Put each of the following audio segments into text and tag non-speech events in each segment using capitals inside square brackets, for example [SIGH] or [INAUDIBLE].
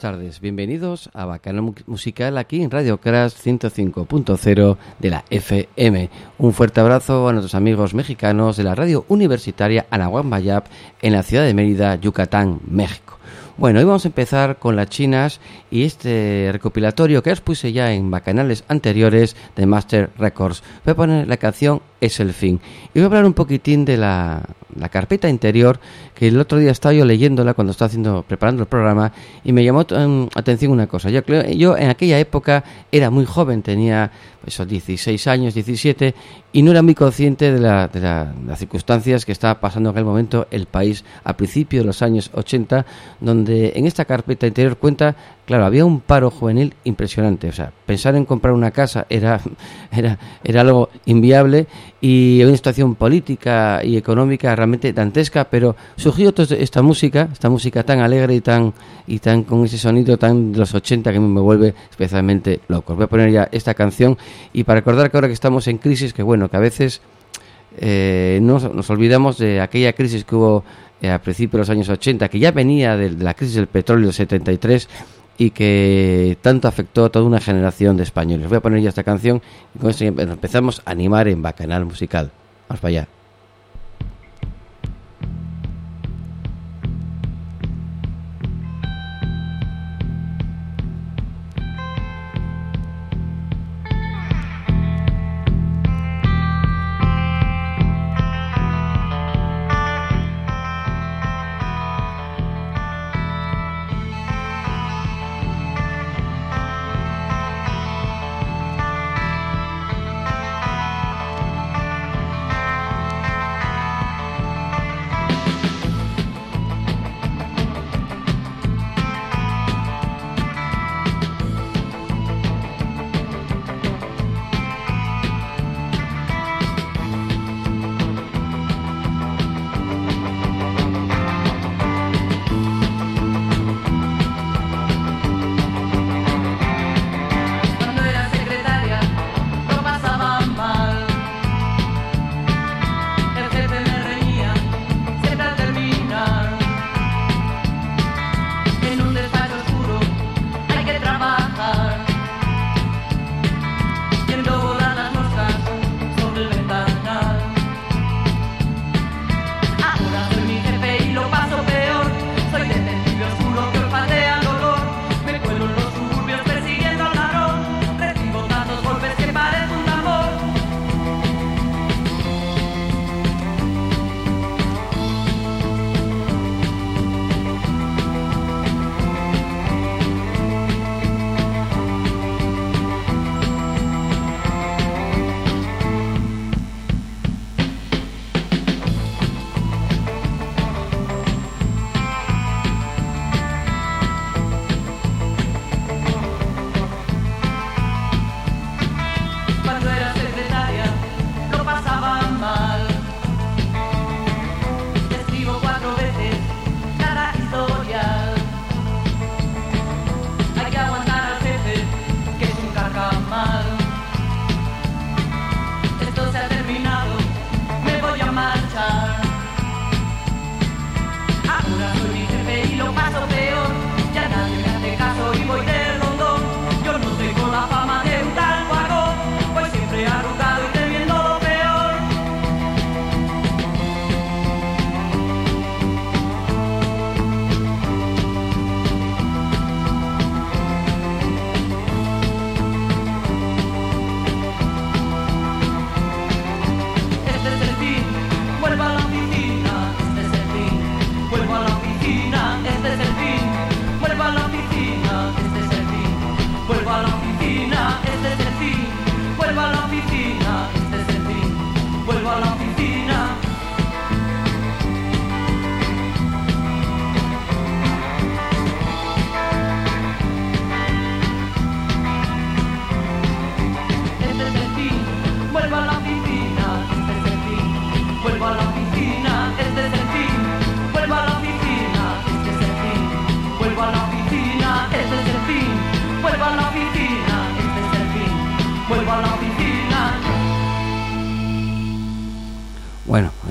buenas tardes. Bienvenidos a Bacana Musical aquí en Radio Crash 105.0 de la FM. Un fuerte abrazo a nuestros amigos mexicanos de la radio universitaria Anahuac Mayap en la ciudad de Mérida, Yucatán, México. Bueno, hoy vamos a empezar con las chinas y este recopilatorio que os puse ya en bacanales anteriores de Master Records. Voy a poner la canción Es el fin. Y voy a hablar un poquitín de la, la carpeta interior que el otro día estaba yo leyéndola cuando estaba haciendo, preparando el programa y me llamó um, atención una cosa. Yo, yo en aquella época era muy joven, tenía esos 16 años, 17, y no era muy consciente de, la, de, las circunstancias que estaba pasando en aquel momento el país a principios de los años 80, donde en esta carpeta interior cuenta Claro, había un paro juvenil impresionante. O sea, pensar en comprar una casa era, [LAUGHS] era, era algo inviable y una situación política y económica realmente dantesca, pero surgió toda esta música, esta música tan alegre y tan, y tan con ese sonido tan de los 80 que me vuelve especialmente loco. Voy a poner ya esta canción y para recordar que ahora que estamos en crisis, que bueno, que a veces eh, nos, nos olvidamos de aquella crisis que hubo eh, a principios de los años 80, que ya venía de la crisis del petróleo del 73 y que tanto afectó a toda una generación de españoles. Voy a poner ya esta canción y con esto empezamos a animar en Bacanal Musical. Vamos para allá.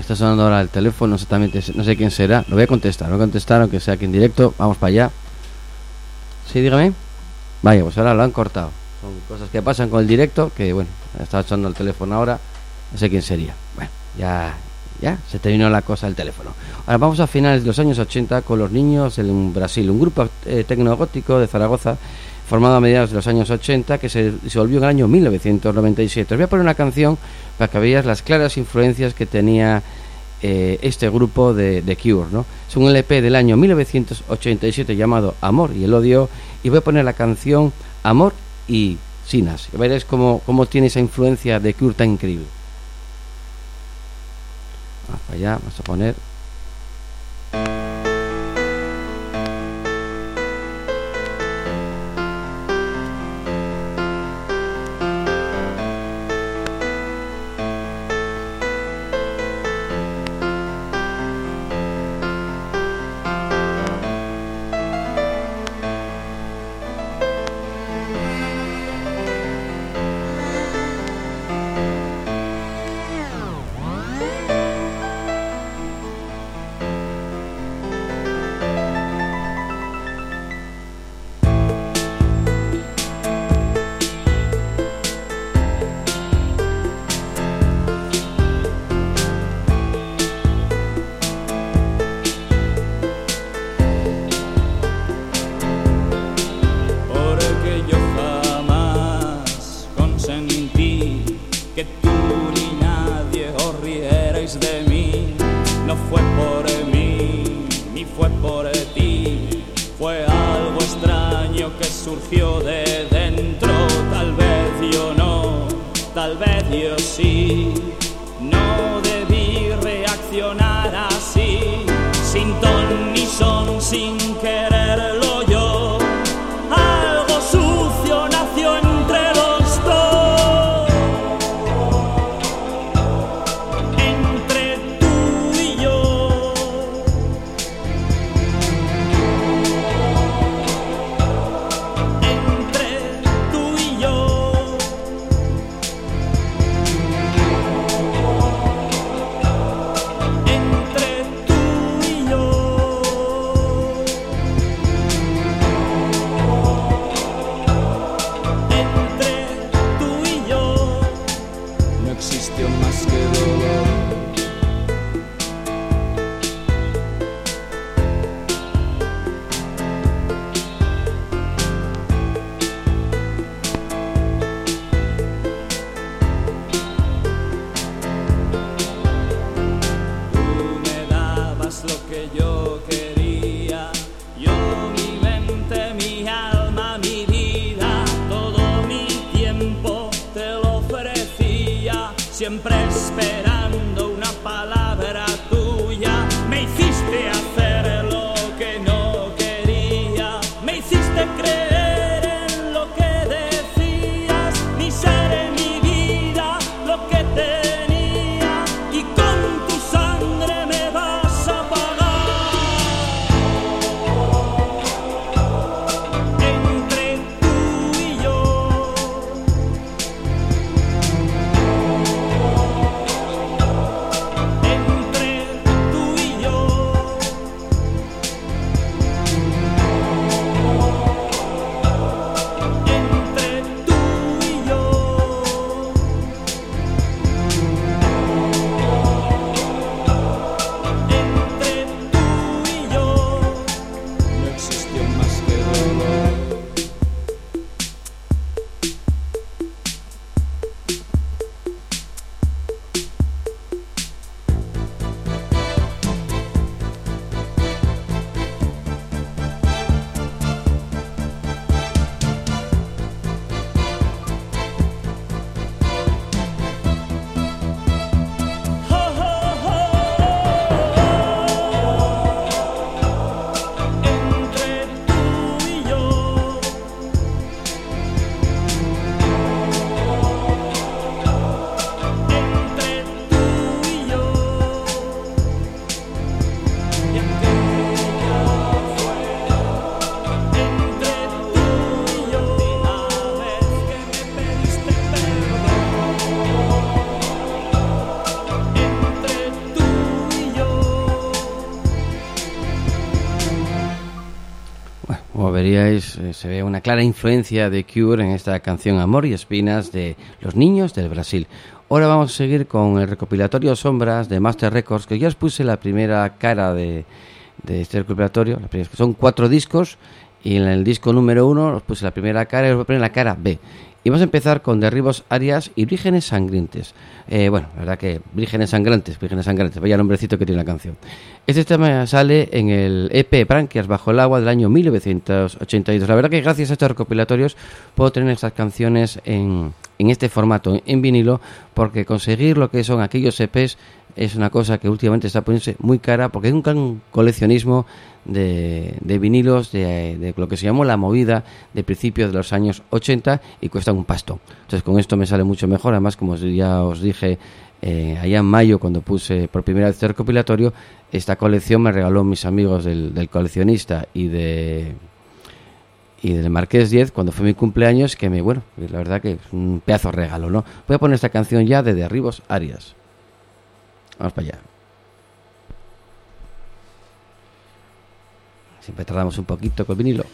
Está sonando ahora el teléfono, exactamente, no sé quién será. Lo voy a contestar, lo voy a contestar, aunque sea aquí en directo. Vamos para allá. Sí, dígame. Vaya, pues ahora lo han cortado. Son cosas que pasan con el directo, que bueno, está echando el teléfono ahora, no sé quién sería. Bueno, ya, ya, se terminó la cosa del teléfono. Ahora vamos a finales de los años 80 con los niños en Brasil, un grupo eh, tecnogótico de Zaragoza formado a mediados de los años 80 que se disolvió en el año 1997. Os voy a poner una canción para que veáis las claras influencias que tenía eh, este grupo de, de Cure. ¿no? Es un LP del año 1987 llamado Amor y el Odio y voy a poner la canción Amor y Sinas. Y veréis cómo, cómo tiene esa influencia de Cure tan increíble. Vamos allá, vamos a poner no fue por mí, ni fue por ti, fue algo extraño que surgió de dentro, tal vez yo no, tal vez yo sí, no debí reaccionar así, sin ton ni son, sin quererlo eh, se ve una clara influencia de Cure en esta canción Amor y Espinas de Los Niños del Brasil. Ahora vamos a seguir con el recopilatorio Sombras de Master Records, que ya os puse la primera cara de este recopilatorio. Son cuatro discos y en el disco número uno os puse la primera cara y os voy a poner la cara B. Y vamos a empezar con Derribos Arias y Vírgenes Sangrientes. Eh, bueno, la verdad que Vírgenes Sangrantes, Vírgenes Sangrantes, vaya nombrecito que tiene la canción. Este tema sale en el EP Branquias Bajo el Agua del año 1982. La verdad que gracias a estos recopilatorios puedo tener estas canciones en, en este formato, en vinilo, porque conseguir lo que son aquellos EPs es una cosa que últimamente está poniéndose muy cara porque hay un gran coleccionismo de, de vinilos de, lo que se llamó la movida de principios de los años 80 y cuesta un pasto. Entonces con esto me sale mucho mejor. Además, como ya os dije eh, allá en mayo cuando puse por primera vez este recopilatorio, esta colección me regaló mis amigos del, del coleccionista y de y del Marqués 10 cuando fue mi cumpleaños que me bueno la verdad que es un pedazo regalo no voy a poner esta canción ya de Derribos Arias Vamos para allá. Siempre tardamos un poquito con el vinilo.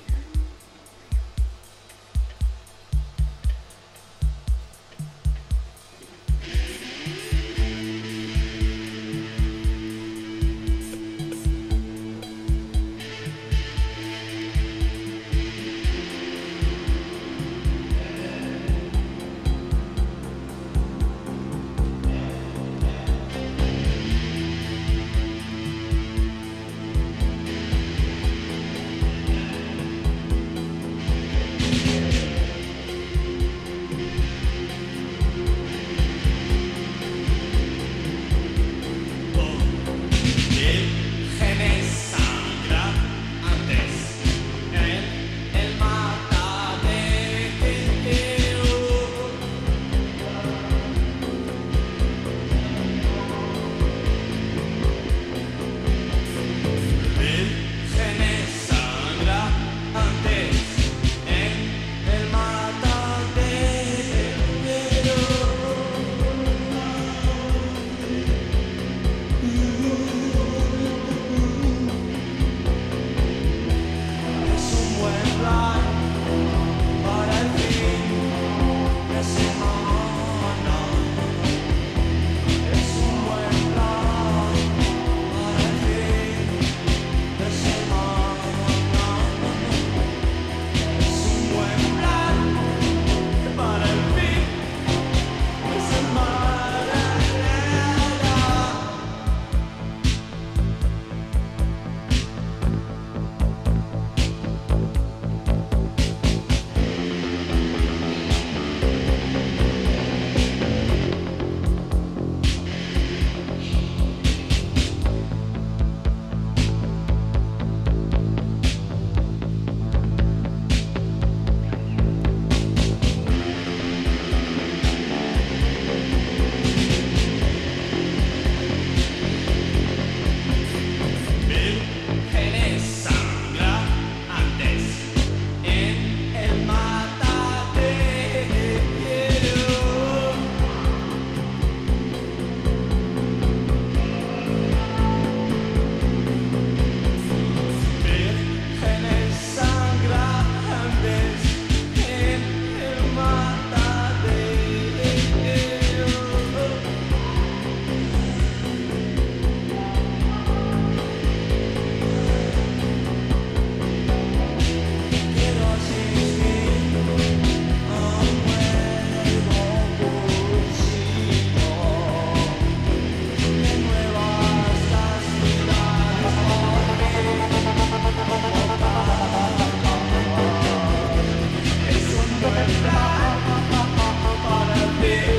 Yeah.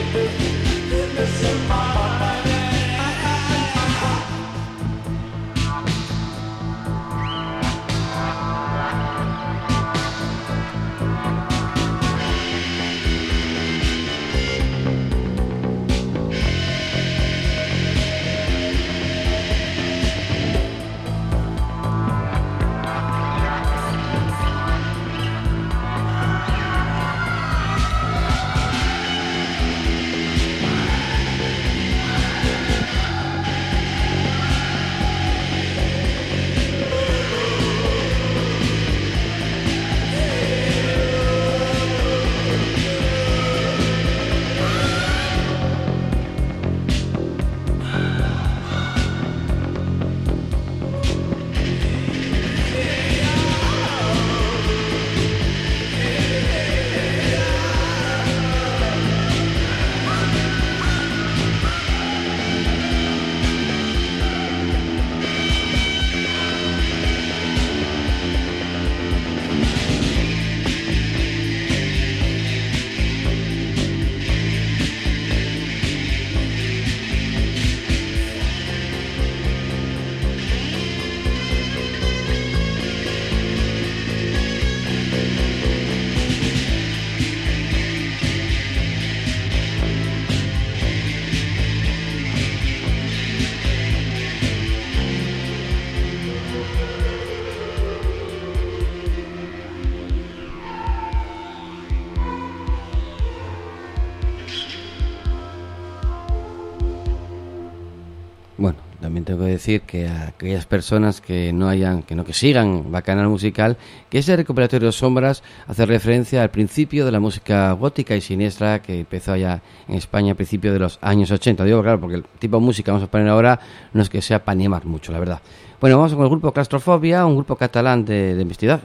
Decir que a aquellas personas que no hayan, que no que sigan Bacanal Musical, que ese recuperatorio Sombras hace referencia al principio de la música gótica y siniestra que empezó allá en España a principios de los años 80. Digo, claro, porque el tipo de música que vamos a poner ahora no es que sea para animar mucho, la verdad. Bueno, vamos con el grupo Claustrofobia, un grupo catalán de, de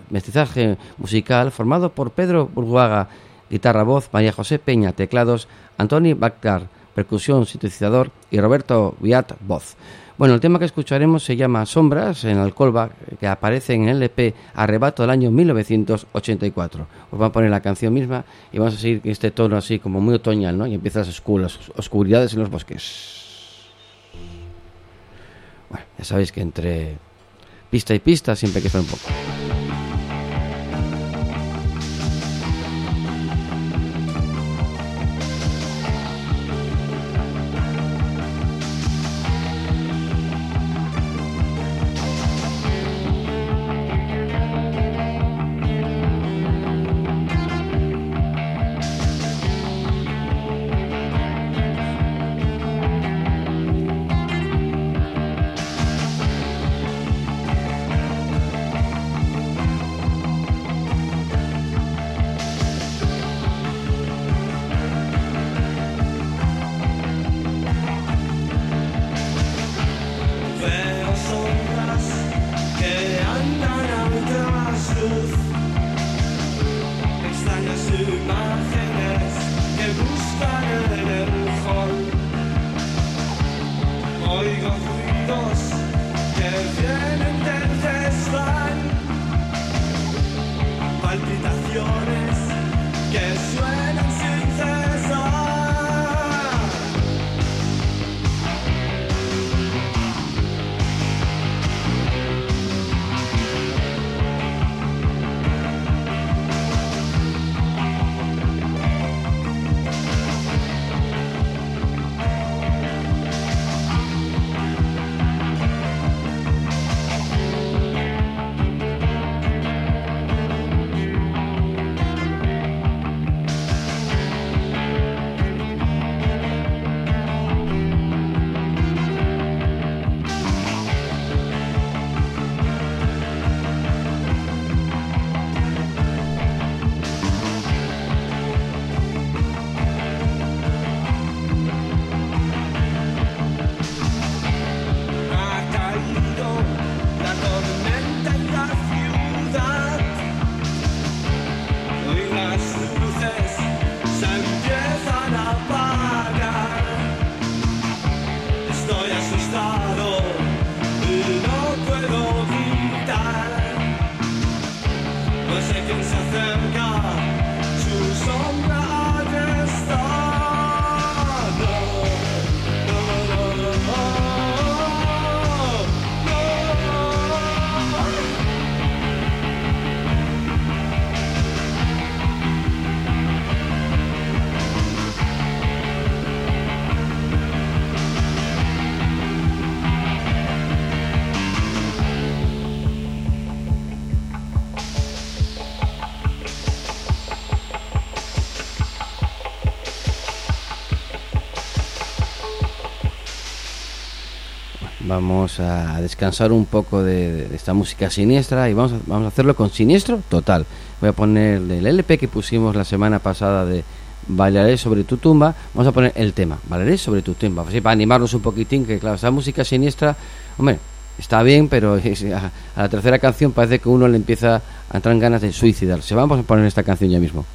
mestizaje musical formado por Pedro Burguaga, guitarra, voz, María José Peña, teclados, Antoni Bagdar, percusión, sintetizador y Roberto Viat, voz. Bueno, el tema que escucharemos se llama Sombras en Alcolba, que aparece en el LP Arrebato del año 1984. Os voy a poner la canción misma y vamos a seguir este tono así como muy otoñal, ¿no? Y empiezan las oscuridades en los bosques. Bueno, ya sabéis que entre pista y pista siempre hay que hacer un poco. Vamos a descansar un poco de, esta música siniestra y vamos a, vamos a hacerlo con siniestro total. Voy a poner el LP que pusimos la semana pasada de Bailaré sobre tu tumba, vamos a poner el tema, Bailaré sobre tu tumba, así para animarnos un poquitín, que claro, esa música siniestra, hombre, está bien, pero [LAUGHS] a, la tercera canción parece que uno le empieza a entrar en ganas de suicidarse. Vamos a poner esta canción ya mismo.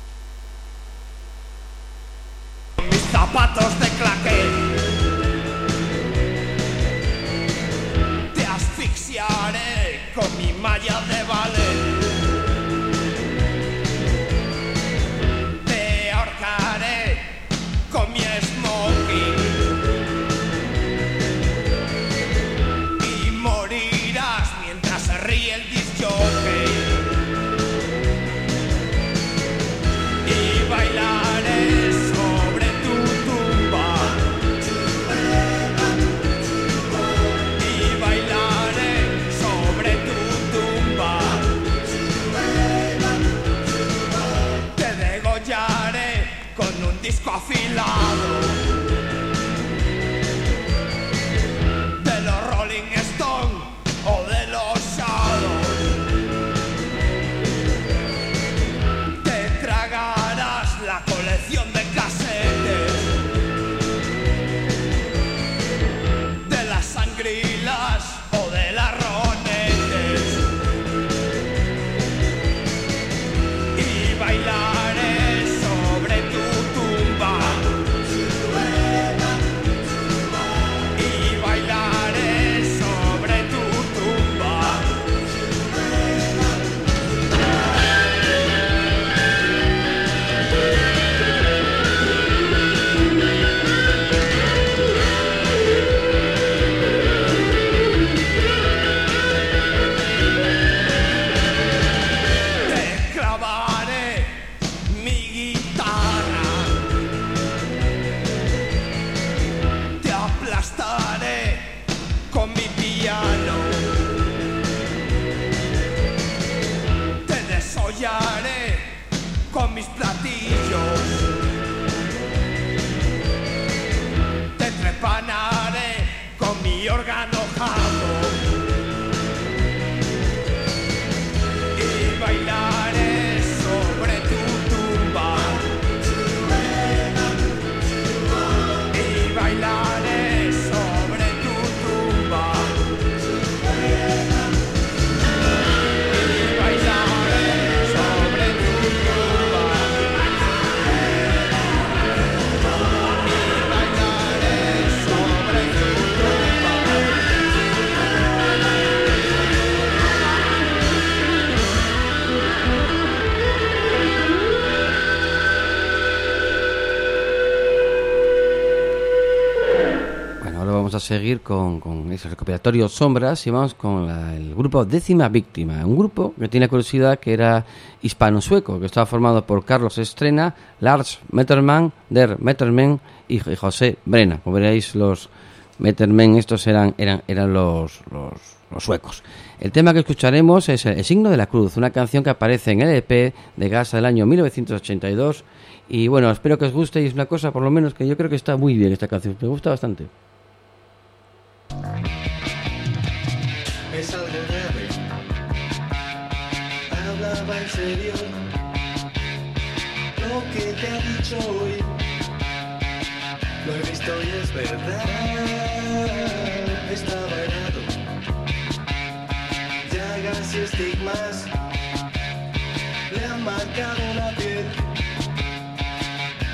Seguir con, con ese recopilatorio Sombras y vamos con la- el grupo Décima Víctima, un grupo que tiene curiosidad que era hispano-sueco, que estaba formado por Carlos Estrena, Lars Metterman, Der Metterman y, J- José Brena. Como veréis, los Metterman estos eran, eran, eran los, los, los suecos. El tema que escucharemos es El signo de la cruz, una canción que aparece en el EP de Gasa del año 1982 y bueno, espero que os guste y es una cosa por lo menos que yo creo que está muy bien esta canción, me gusta bastante. Es algo grave. Hablaba en serio. Lo que te ha dicho hoy. Lo he visto y es verdad. Estaba errado. Llagas y estigmas. Le han marcado la piel.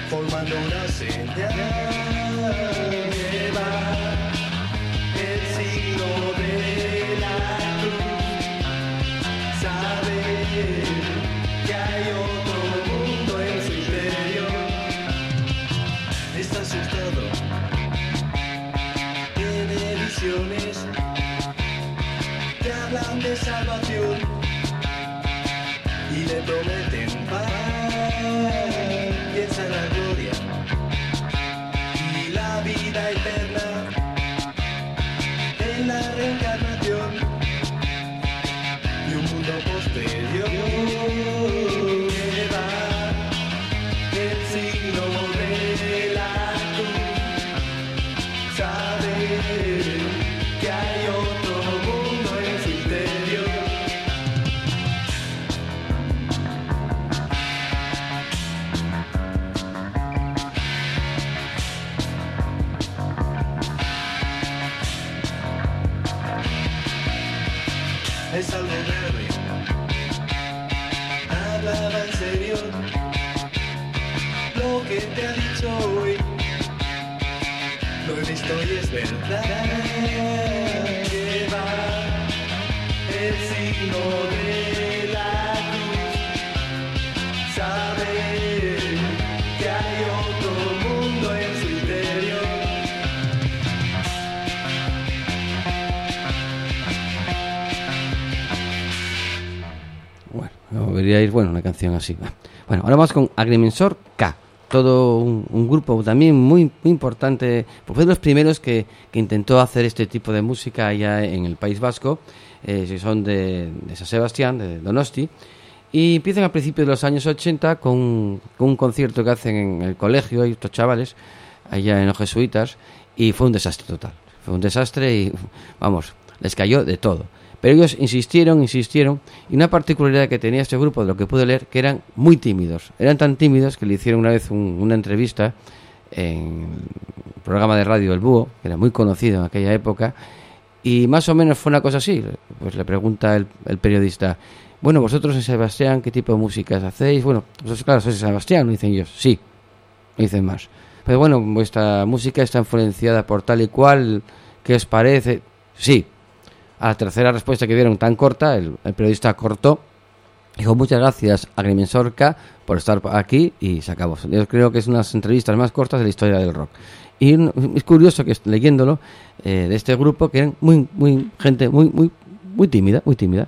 Formando una señal. Verdad. Lleva el signo de la cruz. Sabe que hay otro mundo en su interior. Bueno, como veríais, bueno, una canción así. Bueno, ahora vamos con Agrimensor. Todo un, grupo también muy, muy importante, pues fue de los primeros que, intentó hacer este tipo de música allá en el País Vasco. Eh, son de, San Sebastián, de Donosti. Y empiezan a principios de los años 80 con, un concierto que hacen en el colegio, hay estos chavales, allá en los jesuitas, y fue un desastre total. Fue un desastre y, vamos, les cayó de todo. Pero ellos insistieron, insistieron, y una particularidad que tenía este grupo, de lo que pude leer, que eran muy tímidos. Eran tan tímidos que le hicieron una vez un- una entrevista en el programa de radio El Búho, que era muy conocido en aquella época, y más o menos fue una cosa así. Pues le pregunta el, periodista, bueno, vosotros en Sebastián, ¿qué tipo de músicas hacéis? Bueno, vosotros, claro, sois Sebastián, dicen ellos, sí, dicen más. Pero bueno, vuestra música está influenciada por tal y cual, ¿qué os parece? Sí. A la tercera respuesta que dieron tan corta, el, periodista cortó. Dijo, muchas gracias, Agrimensor K, por estar aquí y se acabó. Yo creo que es una de las entrevistas más cortas de la historia del rock. Y es curioso que leyéndolo, eh, de este grupo, que eran muy, muy, gente muy, muy, muy tímida, muy tímida.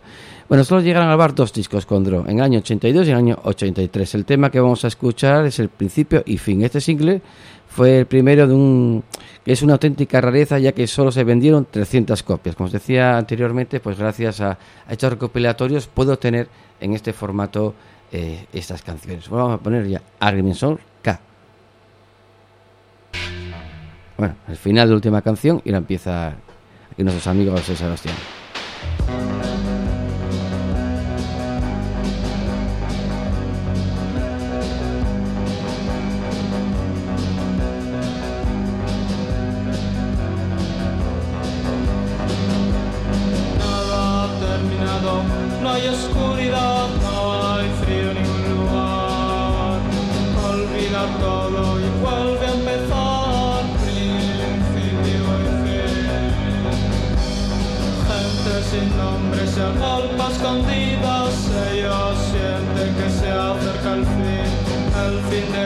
Bueno, solo llegaron a grabar dos discos con Dro, en el año 82 y en el año 83. El tema que vamos a escuchar es el principio y fin. Este single fue el primero de un es una auténtica rareza ya que solo se vendieron 300 copias. Como os decía anteriormente, pues gracias a, estos recopilatorios puedo tener en este formato eh, estas canciones. Vamos a poner ya Agrimensor K. Bueno, el final de la última canción y ahora empieza y nuestros amigos de Sebastián. Escondidas, ellos sienten que se acerca el fin, el fin de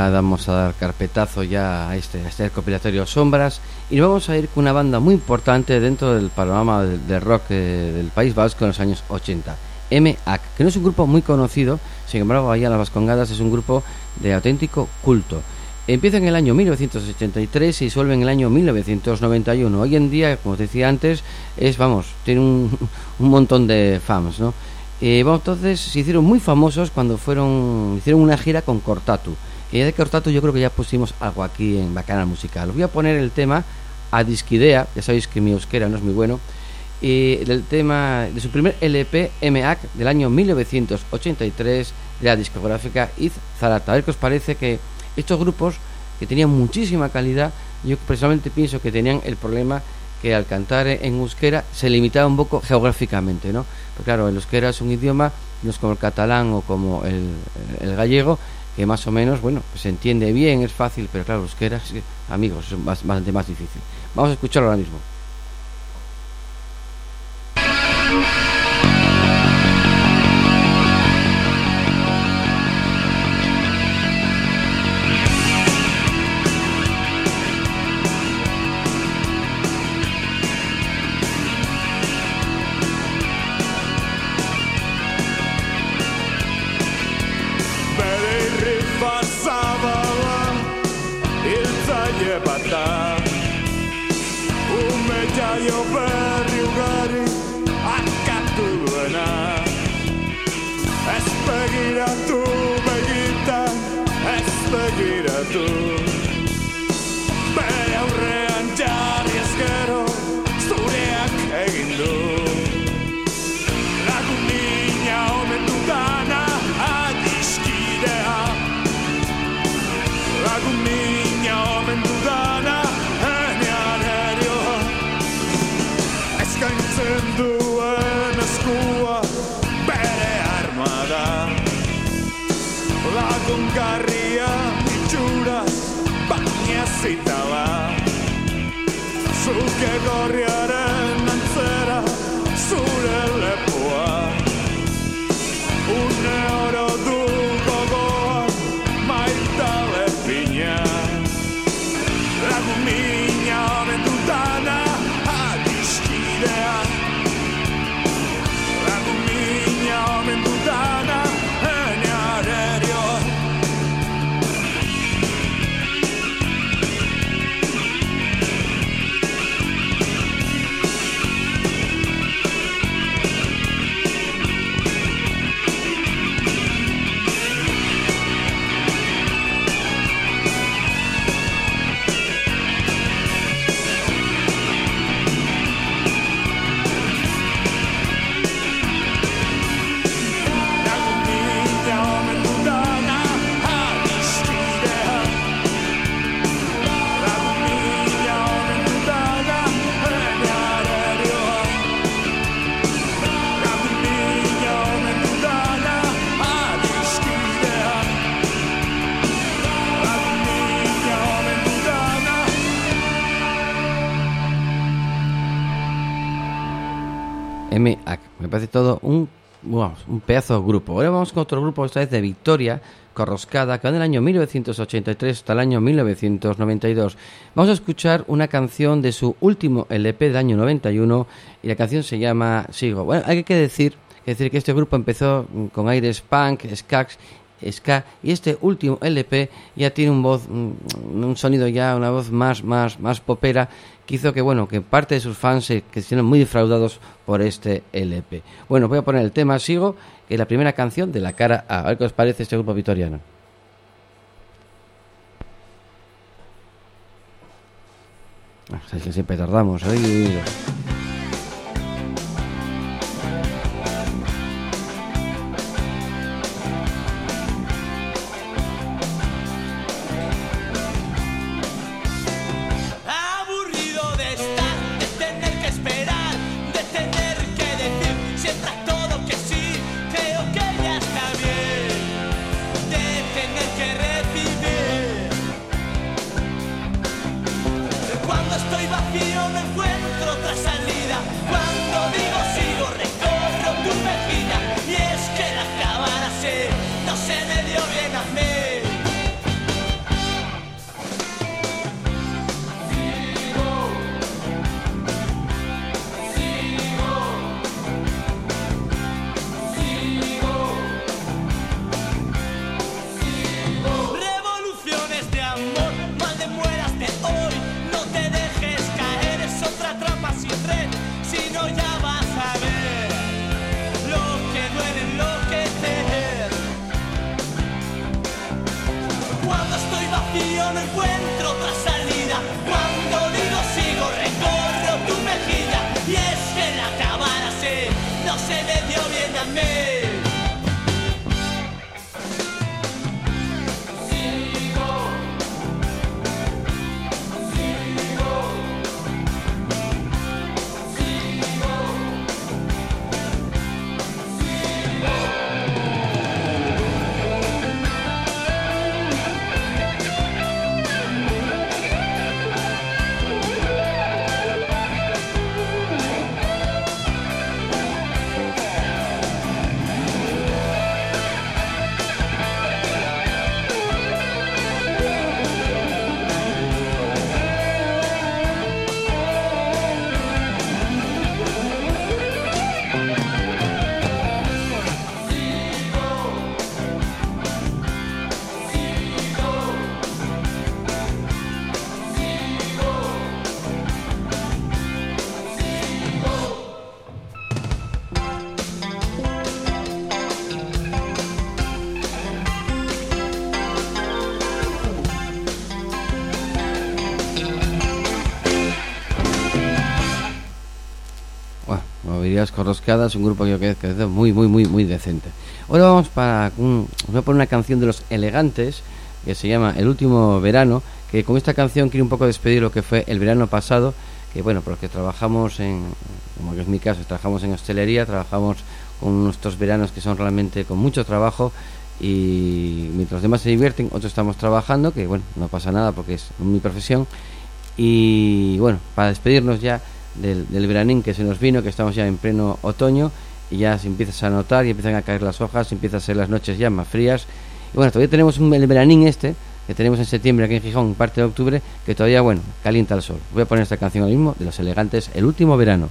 ya damos a dar carpetazo ya a este, a este recopilatorio Sombras y nos vamos a ir con una banda muy importante dentro del panorama del, rock eh, del País Vasco en los años 80, MAC, que no es un grupo muy conocido, sin embargo, allá en las Vascongadas es un grupo de auténtico culto. Empieza en el año 1983 y disuelve en el año 1991. Hoy en día, como os decía antes, es, vamos, tiene un, [LAUGHS] un montón de fans, ¿no? Eh, entonces se hicieron muy famosos cuando fueron hicieron una gira con Cortatu. Y de Cortatu yo creo que ya pusimos algo aquí en Bacanal Musical. Voy a poner el tema a Disquidea, ya sabéis que mi euskera no es muy bueno, y del tema de su primer LP MAC del año 1983 de la discográfica Iz Zarata. A ver qué os parece que estos grupos que tenían muchísima calidad, yo personalmente pienso que tenían el problema que al cantar en euskera se limitaba un poco geográficamente, ¿no? Porque claro, el euskera es un idioma, no es como el catalán o como el gallego, que más o menos, bueno, pues se entiende bien, es fácil, pero claro, euskera, amigos, es bastante más difícil. Vamos a escucharlo ahora mismo. Parece todo un, vamos, un pedazo de grupo. Ahora vamos con otro grupo, esta vez de Victoria, Corroscada, que va del año 1983 hasta el año 1992. Vamos a escuchar una canción de su último LP del año 91 y la canción se llama Sigo. Bueno, hay que decir, que decir que este grupo empezó mm, con aires punk, skax ska y este último LP ya tiene un voz mm, un sonido ya una voz más más más popera que hizo que bueno que parte de sus fans se se muy defraudados por este LP bueno voy a poner el tema sigo que es la primera canción de la cara A. A ver qué os parece este grupo vitoriano Ah, siempre tardamos Ideas Corroscadas, un grupo que yo creo que es muy, muy, muy, muy decente. Ahora vamos para un, os voy a poner una canción de los elegantes que se llama El último verano, que con esta canción quiero un poco despedir lo que fue el verano pasado, que bueno, porque trabajamos en, como que es mi caso, trabajamos en hostelería, trabajamos con nuestros veranos que son realmente con mucho trabajo y mientras los demás se divierten, otros estamos trabajando, que bueno, no pasa nada porque es mi profesión. Y bueno, para despedirnos ya del, veranín que se nos vino, que estamos ya en pleno otoño y ya se empieza a notar y empiezan a caer las hojas, empiezan a ser las noches ya más frías. Y bueno, todavía tenemos un, el veranín este, que tenemos en septiembre aquí en Gijón, parte de octubre, que todavía, bueno, calienta el sol. Voy a poner esta canción ahora mismo de los elegantes, El último verano.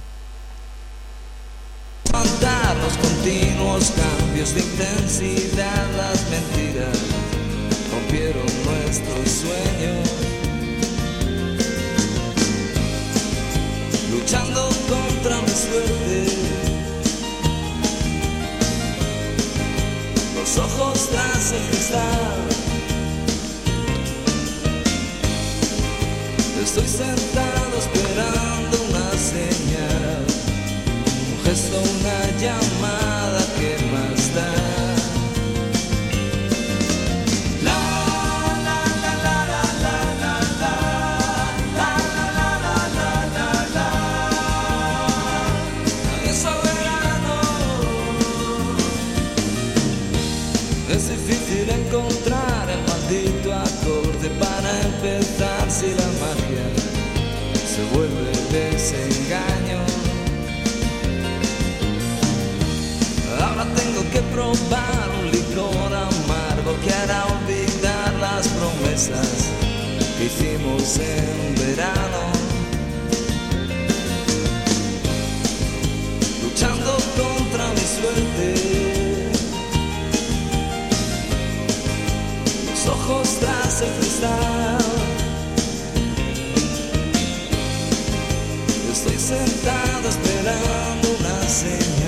Luchando contra mi suerte, los ojos tras el cristal. Estoy sentado esperando una señal. Un gesto, una llamada hicimos en verano. Luchando contra mi suerte. Los ojos tras el cristal. Estoy sentado esperando una señal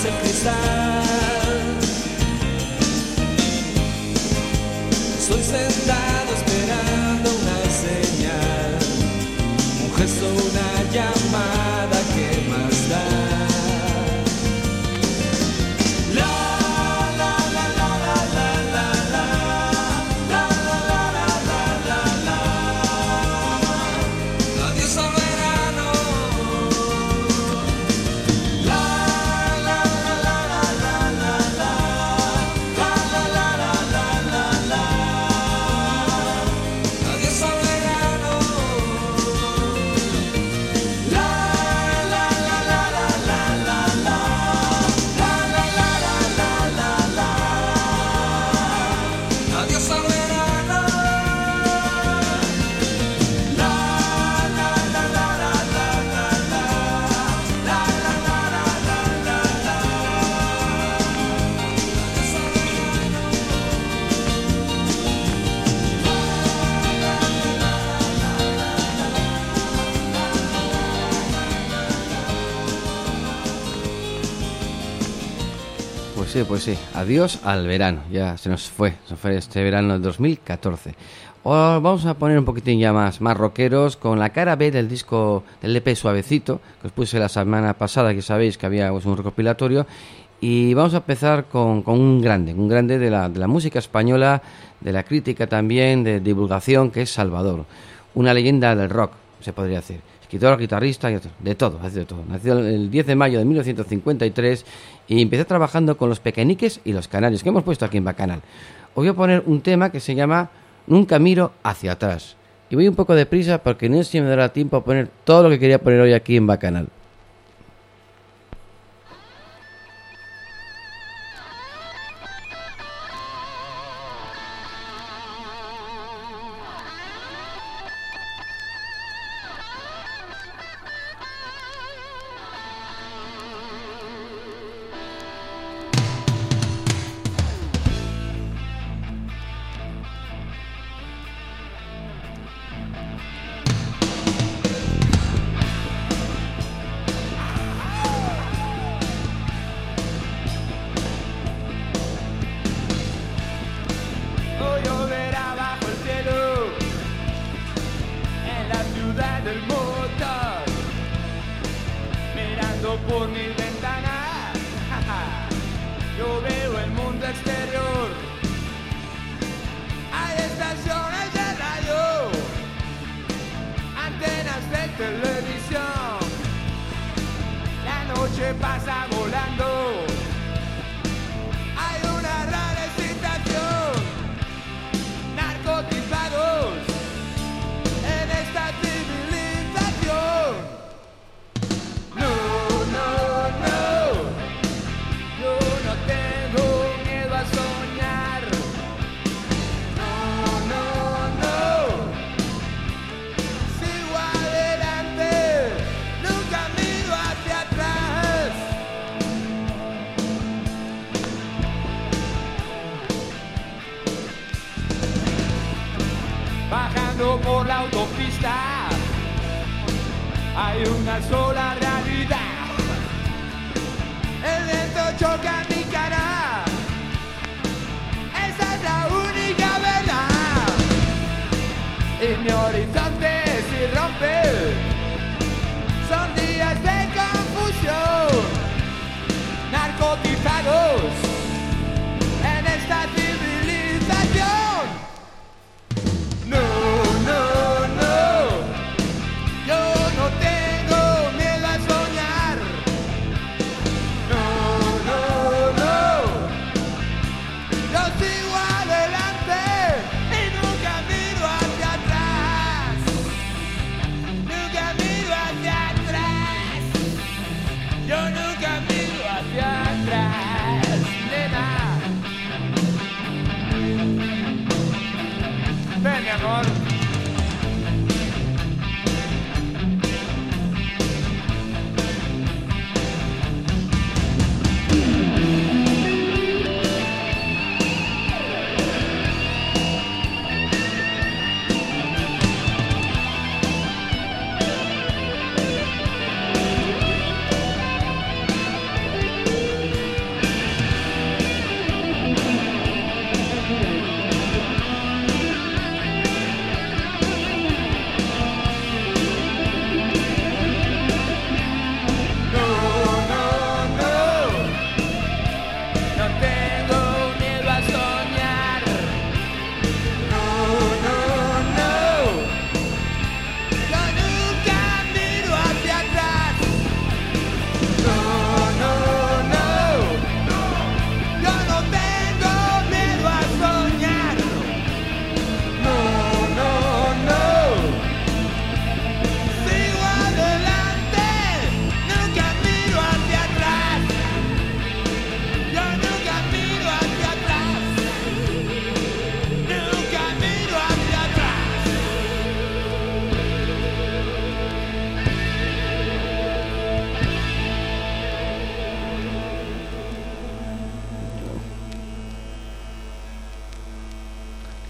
tras el cristal. Estoy sentado Pues sí. Adiós al verano. Ya se nos fue. Se fue este verano del 2014. Ahora vamos a poner un poquitín ya más, más rockeros con la cara B del disco del EP Suavecito, que os puse la semana pasada, que sabéis que había pues, un recopilatorio. Y vamos a empezar con, con un grande, un grande de la, de la música española, de la crítica también, de divulgación, que es Salvador. Una leyenda del rock, se podría decir. Escritor, guitarrista, de todo, hace de todo. Nació el 10 de mayo de 1953 y empezó trabajando con los pequeñiques y los canarios, que hemos puesto aquí en Bacanal. Os voy a poner un tema que se llama Nunca miro hacia atrás. Y voy un poco deprisa porque no sé si me dará tiempo a poner todo lo que quería poner hoy aquí en Bacanal. Y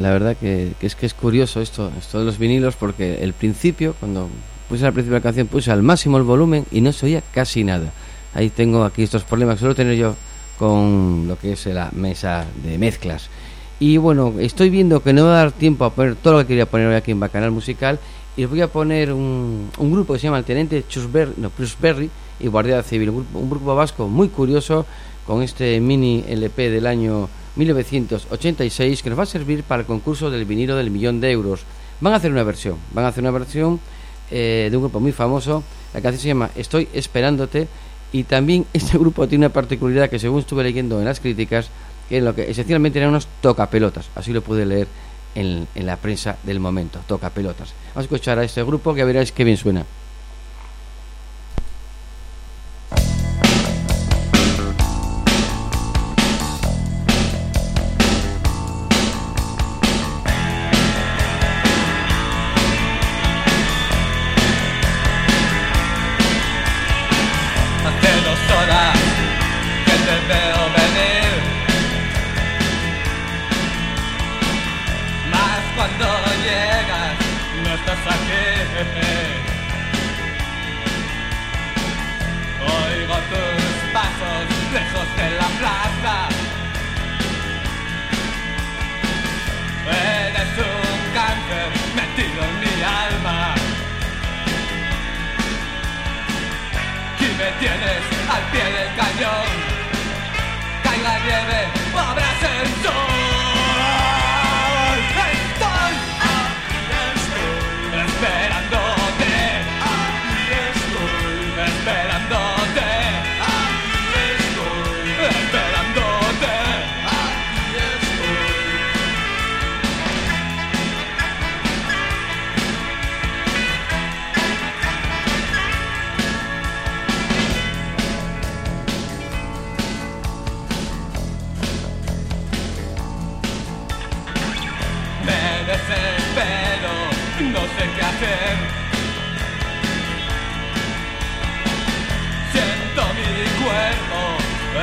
La verdad que, es que es curioso esto, esto de los vinilos, porque el principio, cuando puse al principio la canción, puse al máximo el volumen y no se oía casi nada. Ahí tengo aquí estos problemas que suelo tener yo con lo que es la mesa de mezclas. Y bueno, estoy viendo que no va a dar tiempo a poner todo lo que quería poner hoy aquí en Bacanal Musical. Y voy a poner un, un grupo que se llama el Tenente Chusberry, no, Plusberry y Guardia Civil. Grupo, un grupo vasco muy curioso con este mini LP del año 1986 que nos va a servir para el concurso del vinilo del millón de euros. Van a hacer una versión, van a hacer una versión eh, de un grupo muy famoso. La canción se llama Estoy esperándote y también [LAUGHS] este grupo tiene una particularidad que según estuve leyendo en las críticas, que en lo que esencialmente eran unos tocapelotas, así lo pude leer en, en la prensa del momento, tocapelotas. Vamos a escuchar a este grupo que veréis que bien suena. Tienes al pie del cañón. Caiga nieve, o abras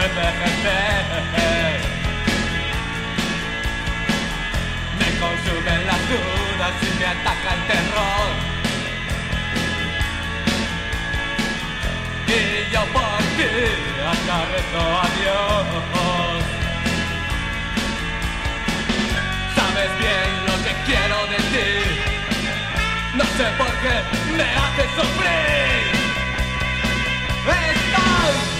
Me consumen las dudas y me ataca el terror. Y yo por ti hasta rezo a Dios. Sabes bien lo que quiero de ti. No sé por qué me haces sufrir. Estoy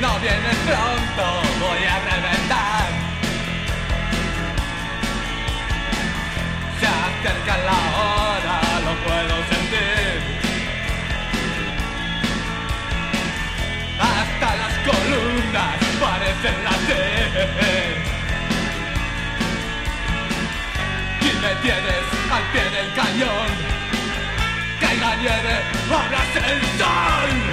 no vienes pronto, voy a reventar. Se acerca la hora, lo puedo sentir. Hasta las columnas parecen latir. y me tienes al pie del cañón. Caiga nieve, abras el sol.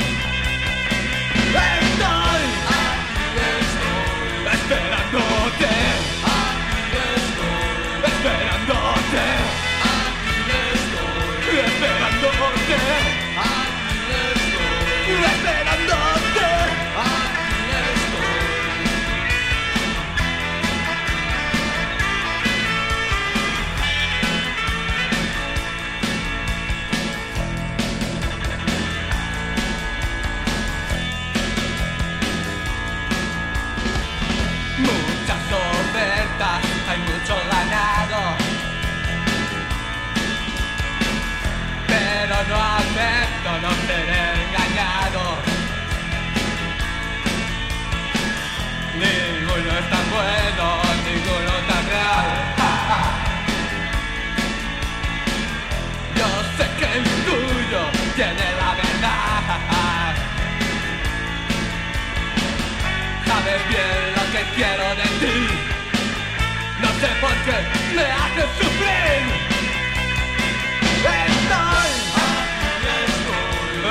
No acepto no ser engañado. Ninguno es tan bueno, ninguno tan real. Yo sé que el tuyo tiene la verdad. Sabes bien lo que quiero de ti. No sé por qué me haces sufrir.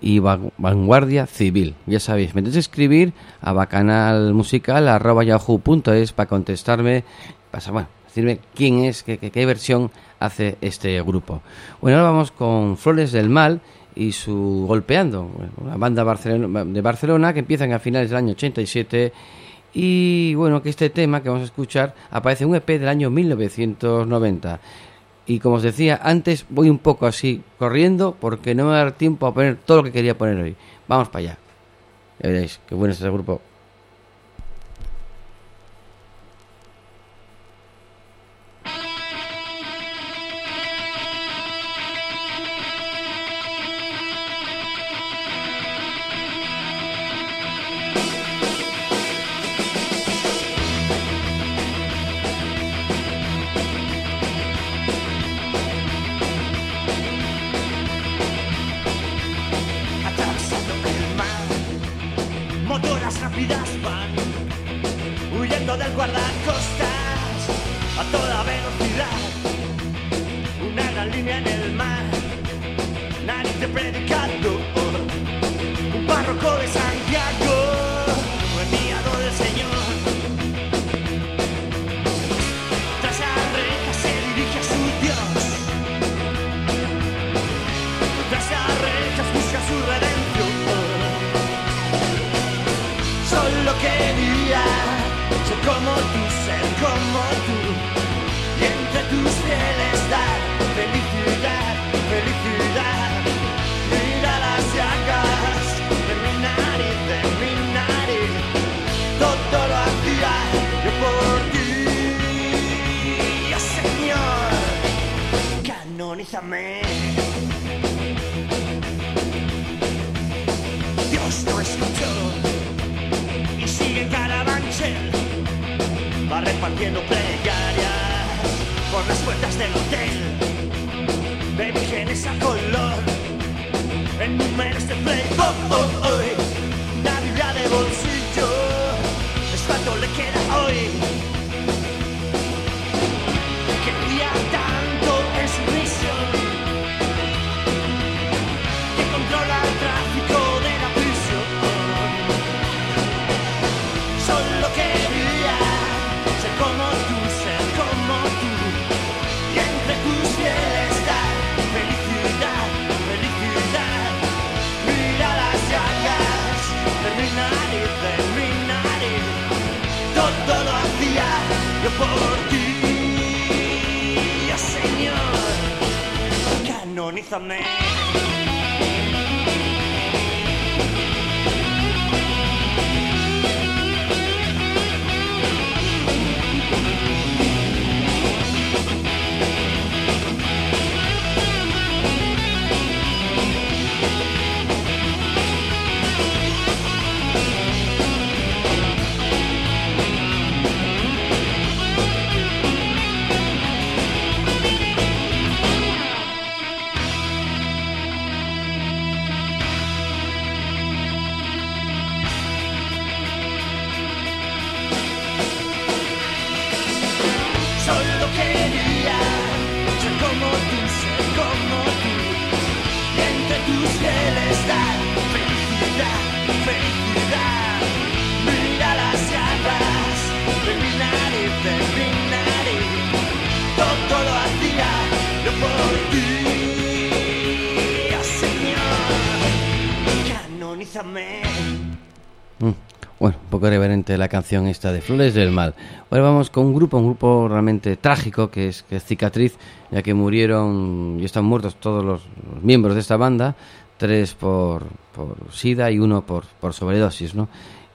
y Va- Vanguardia Civil. Ya sabéis, me tenéis escribir a bacanalmusical.yahoo.es para contestarme, para, bueno, decirme quién es, qué, qué- qué versión hace este grupo. Bueno, ahora vamos con Flores del Mal y su Golpeando, una banda de Barcelona que empiezan a finales del año 87 y bueno, que este tema que vamos a escuchar aparece en un EP del año 1990. Y como os decía antes, voy un poco así corriendo porque no me va a dar tiempo a poner todo lo que quería poner hoy. Vamos para allá. Ya veréis, qué bueno es este grupo. man. Mm, Bueno, un poco irreverente la canción esta de Flores del Mal. Ahora vamos con un grupo, un grupo realmente trágico que es, Cicatriz, ya que murieron y están muertos todos los, miembros de esta banda, tres por, por SIDA y uno por, por sobredosis, ¿no?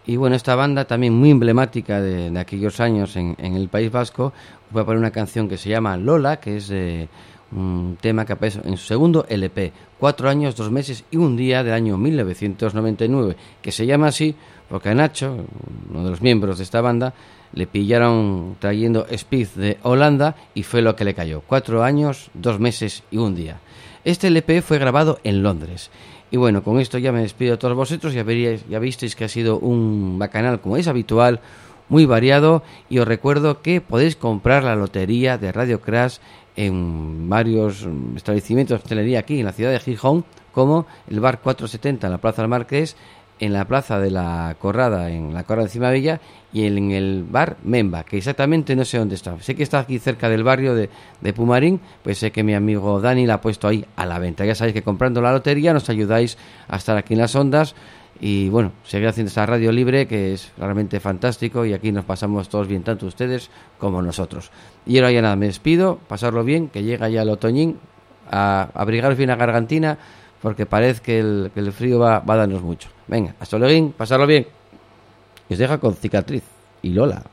Y bueno, esta banda también muy emblemática de, aquellos años en, el País Vasco, voy a poner una canción que se llama Lola, que es de un tema que aparece en su segundo LP, Cuatro años, dos meses y un día del año 1999, que se llama así porque a Nacho, uno de los miembros de esta banda, le pillaron trayendo Speed de Holanda y fue lo que le cayó. Cuatro años, dos meses y un día. Este LP fue grabado en Londres. Y bueno, con esto ya me despido de todos vosotros. Ya, veríais, ya visteis que ha sido un bacanal, como es habitual, muy variado. Y os recuerdo que podéis comprar la lotería de Radio Crash en varios establecimientos de hostelería aquí en la ciudad de Gijón, como el bar 470 en la Plaza del Marqués, en la Plaza de la Corrada, en la Corrada de Cimavilla, y en el bar Memba, que exactamente no sé dónde está. Sé que está aquí cerca del barrio de, de Pumarín, pues sé que mi amigo Dani la ha puesto ahí a la venta. Ya sabéis que comprando la lotería nos ayudáis a estar aquí en las ondas y bueno, seguir haciendo esta radio libre que es realmente fantástico y aquí nos pasamos todos bien, tanto ustedes como nosotros. Y ahora ya nada, me despido, pasarlo bien, que llega ya el otoñín, a abrigaros bien a gargantina porque parece que el, que el frío va, va a darnos mucho. Venga, hasta luego, pasarlo bien. Y os deja con cicatriz y Lola.